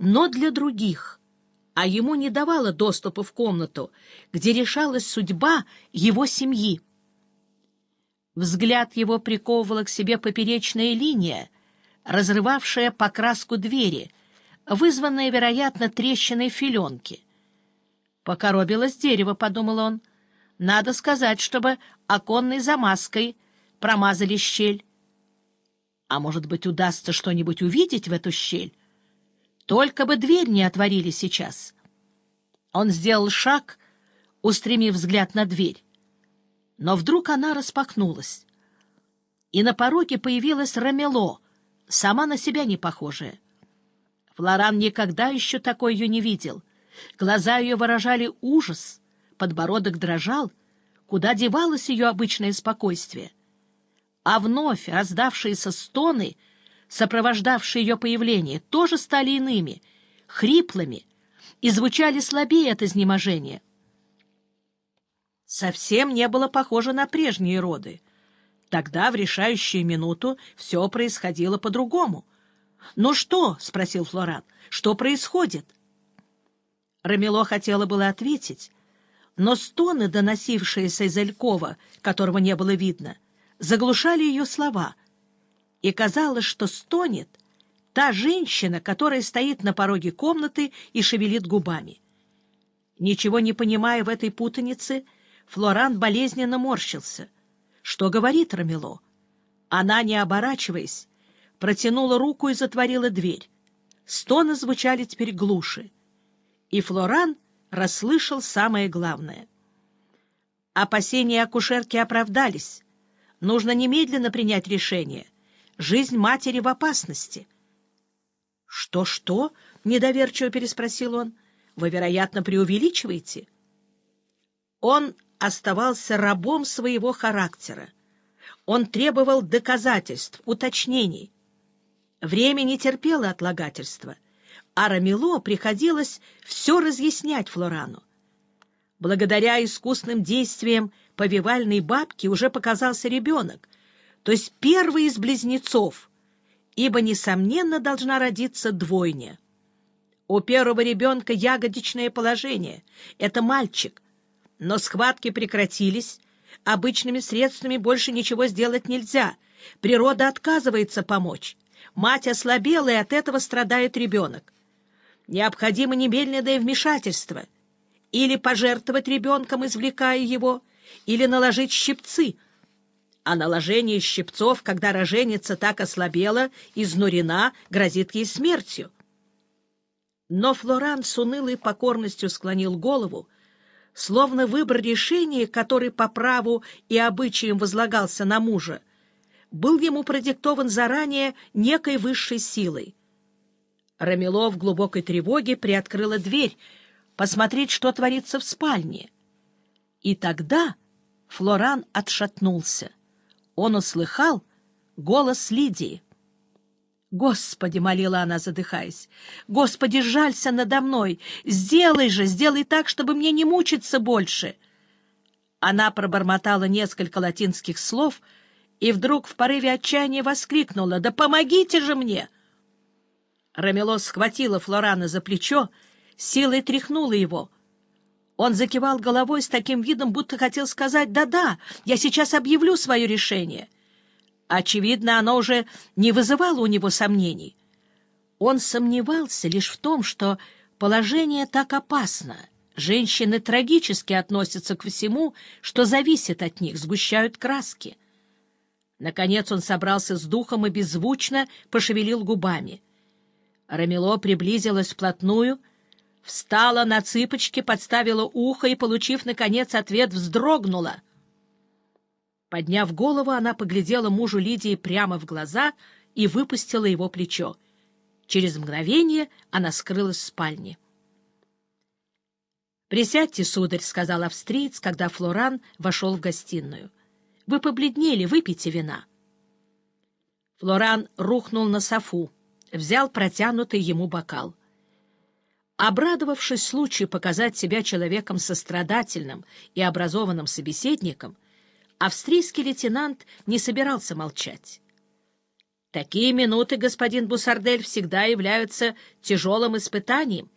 но для других, а ему не давало доступа в комнату, где решалась судьба его семьи. Взгляд его приковывала к себе поперечная линия, разрывавшая покраску двери, вызванная, вероятно, трещиной филенки. «Покоробилось дерево», — подумал он. «Надо сказать, чтобы оконной замазкой промазали щель. А может быть, удастся что-нибудь увидеть в эту щель? Только бы дверь не отворили сейчас». Он сделал шаг, устремив взгляд на дверь. Но вдруг она распахнулась, и на пороге появилась Рамело, сама на себя не похожая. Флоран никогда еще такой ее не видел. Глаза ее выражали ужас, подбородок дрожал, куда девалось ее обычное спокойствие. А вновь раздавшиеся стоны, сопровождавшие ее появление, тоже стали иными, хриплыми, и звучали слабее от изнеможения — совсем не было похоже на прежние роды. Тогда, в решающую минуту, все происходило по-другому. «Ну что?» — спросил Флоран. «Что происходит?» Рамило хотела было ответить, но стоны, доносившиеся из Элькова, которого не было видно, заглушали ее слова, и казалось, что стонет та женщина, которая стоит на пороге комнаты и шевелит губами. Ничего не понимая в этой путанице, — Флоран болезненно морщился. Что говорит Рамело? Она, не оборачиваясь, протянула руку и затворила дверь. Стоны звучали теперь глуше. И Флоран расслышал самое главное. Опасения акушерки оправдались. Нужно немедленно принять решение. Жизнь матери в опасности. «Что — недоверчиво переспросил он. «Вы, вероятно, преувеличиваете?» Он оставался рабом своего характера. Он требовал доказательств, уточнений. Время не терпело отлагательства, а Рамило приходилось все разъяснять Флорану. Благодаря искусным действиям повивальной бабки уже показался ребенок, то есть первый из близнецов, ибо, несомненно, должна родиться двойня. У первого ребенка ягодичное положение — это мальчик — но схватки прекратились, обычными средствами больше ничего сделать нельзя, природа отказывается помочь, мать ослабела, и от этого страдает ребенок. Необходимо немедленное вмешательство, или пожертвовать ребенком, извлекая его, или наложить щипцы, а наложение щипцов, когда роженица так ослабела, изнурена, грозит ей смертью. Но Флоран с унылой покорностью склонил голову, словно выбор решения, который по праву и обычаям возлагался на мужа, был ему продиктован заранее некой высшей силой. Рамило в глубокой тревоге приоткрыла дверь, посмотреть, что творится в спальне. И тогда Флоран отшатнулся. Он услыхал голос Лидии. «Господи!» — молила она, задыхаясь. «Господи, жалься надо мной! Сделай же, сделай так, чтобы мне не мучиться больше!» Она пробормотала несколько латинских слов и вдруг в порыве отчаяния воскликнула «Да помогите же мне!» Рамело схватила Флорана за плечо, силой тряхнула его. Он закивал головой с таким видом, будто хотел сказать «Да-да, я сейчас объявлю свое решение». Очевидно, оно уже не вызывало у него сомнений. Он сомневался лишь в том, что положение так опасно. Женщины трагически относятся к всему, что зависит от них, сгущают краски. Наконец он собрался с духом и беззвучно пошевелил губами. Рамило приблизилась вплотную, встала на цыпочки, подставила ухо и, получив, наконец, ответ, вздрогнула — Подняв голову, она поглядела мужу Лидии прямо в глаза и выпустила его плечо. Через мгновение она скрылась в спальне. «Присядьте, сударь», — сказал австриец, когда Флоран вошел в гостиную. «Вы побледнели, выпейте вина». Флоран рухнул на софу, взял протянутый ему бокал. Обрадовавшись случаю показать себя человеком сострадательным и образованным собеседником, австрийский лейтенант не собирался молчать. Такие минуты, господин Бусардель, всегда являются тяжелым испытанием.